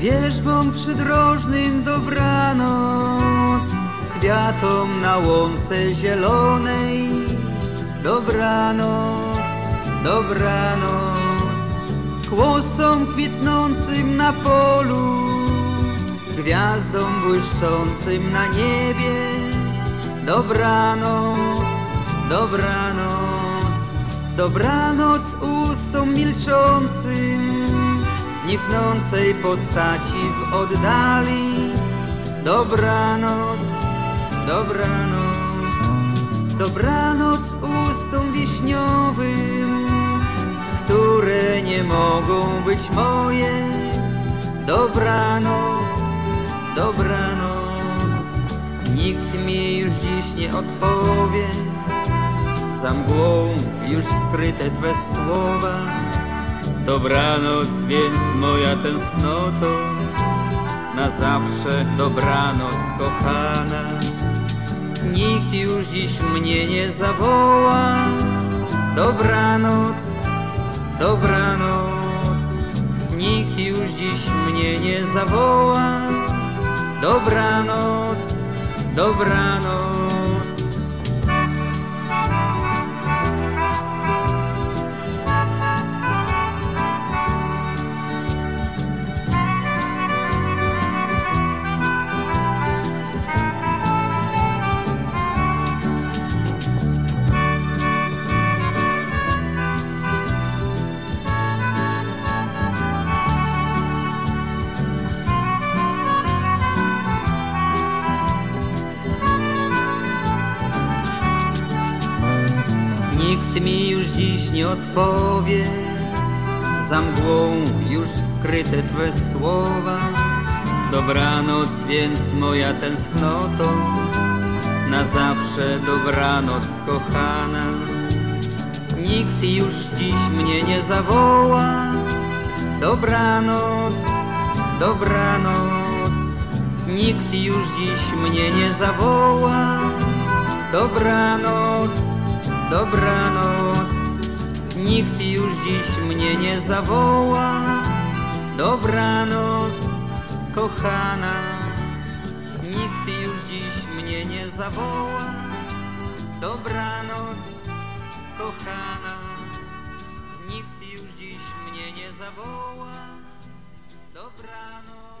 Wierzbom przydrożnym dobranoc, kwiatom na łące zielonej. Dobranoc, dobranoc, kłosom kwitnącym na polu gwiazdom błyszczącym na niebie. Dobranoc, dobranoc, dobranoc ustom milczącym, niknącej postaci w oddali. Dobranoc, dobranoc, dobranoc ustom wiśniowym, które nie mogą być moje. Dobranoc, dobranoc, nikt mi już dziś nie odpowie. Za mgłą już skryte Twe słowa. Dobranoc więc moja tęsknoto, na zawsze dobranoc kochana. Nikt już dziś mnie nie zawoła. Dobranoc, dobranoc, nikt już dziś mnie nie zawoła. dobrá noc, dobrá noc. Nikt mi już dziś nie odpowie, za mgłą już skryte Twe słowa. Dobranoc więc moja tęsknoto, na zawsze dobranoc kochana. Nikt już dziś mnie nie zawoła. Dobranoc, dobranoc, nikt już dziś mnie nie zawoła. Dobranoc, dobranoc, nikt już dziś mnie nie zawoła. Dobranoc, kochana, nikt już dziś mnie nie zawoła. Dobranoc, kochana, nikt już dziś mnie nie zawoła. Dobranoc.